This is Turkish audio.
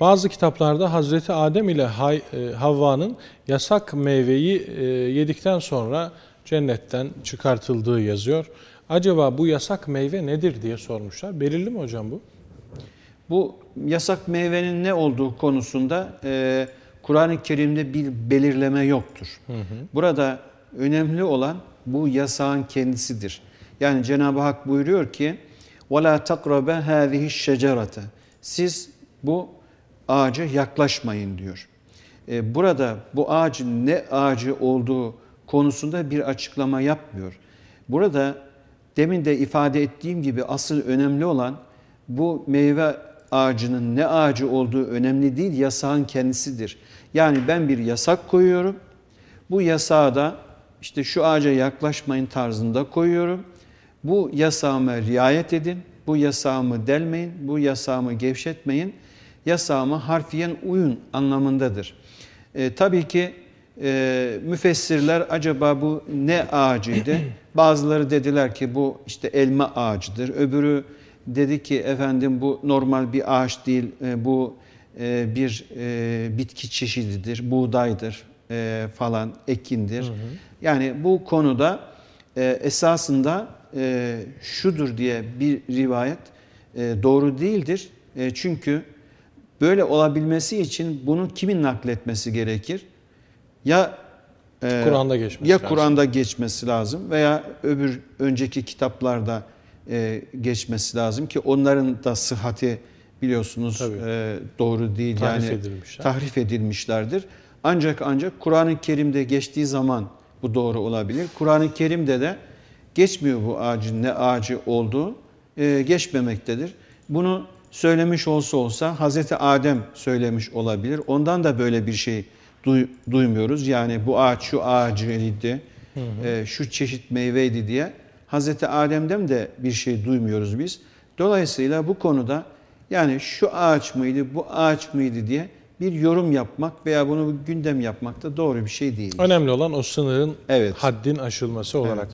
Bazı kitaplarda Hazreti Adem ile Hay- e, Havva'nın yasak meyveyi e, yedikten sonra cennetten çıkartıldığı yazıyor. Acaba bu yasak meyve nedir diye sormuşlar. Belirli mi hocam bu? Bu yasak meyvenin ne olduğu konusunda e, Kur'an-ı Kerim'de bir belirleme yoktur. Burada önemli olan bu yasağın kendisidir. Yani Cenab-ı Hak buyuruyor ki وَلَا تَقْرَبَ هَذِهِ الشَّجَرَةَ Siz bu ağaca yaklaşmayın diyor. E, burada bu ağacın ne ağacı olduğu konusunda bir açıklama yapmıyor. Burada demin de ifade ettiğim gibi asıl önemli olan bu meyve ağacının ne ağacı olduğu önemli değil, yasağın kendisidir. Yani ben bir yasak koyuyorum. Bu yasağı da işte şu ağaca yaklaşmayın tarzında koyuyorum. Bu yasağıma riayet edin. Bu yasağımı delmeyin. Bu yasağımı gevşetmeyin. Yasağıma harfiyen uyun anlamındadır. E, tabii ki e, müfessirler acaba bu ne ağacıydı? Bazıları dediler ki bu işte elma ağacıdır. Öbürü dedi ki efendim bu normal bir ağaç değil, e, bu e, bir e, bitki çeşididir, buğdaydır e, falan, ekindir. Yani bu konuda e, esasında e, şudur diye bir rivayet e, doğru değildir. E, çünkü böyle olabilmesi için bunu kimin nakletmesi gerekir? Ya e, Kur'an'da geçmesi ya lazım. Kur'an'da geçmesi lazım veya öbür önceki kitaplarda e, geçmesi lazım ki onların da sıhhati biliyorsunuz Tabii. e, doğru değil Tahrif yani edilmişler. tahrif edilmişlerdir. Ancak ancak Kur'an-ı Kerim'de geçtiği zaman bu doğru olabilir. Kur'an-ı Kerim'de de geçmiyor bu ağacın ne ağacı olduğu e, geçmemektedir. Bunu söylemiş olsa olsa Hazreti Adem söylemiş olabilir. Ondan da böyle bir şey duy- duymuyoruz. Yani bu ağaç şu ağacıydı, e, şu çeşit meyveydi diye. Hazreti Adem'den de bir şey duymuyoruz biz. Dolayısıyla bu konuda yani şu ağaç mıydı, bu ağaç mıydı diye bir yorum yapmak veya bunu gündem yapmak da doğru bir şey değil. Önemli olan o sınırın Evet. haddin aşılması olarak.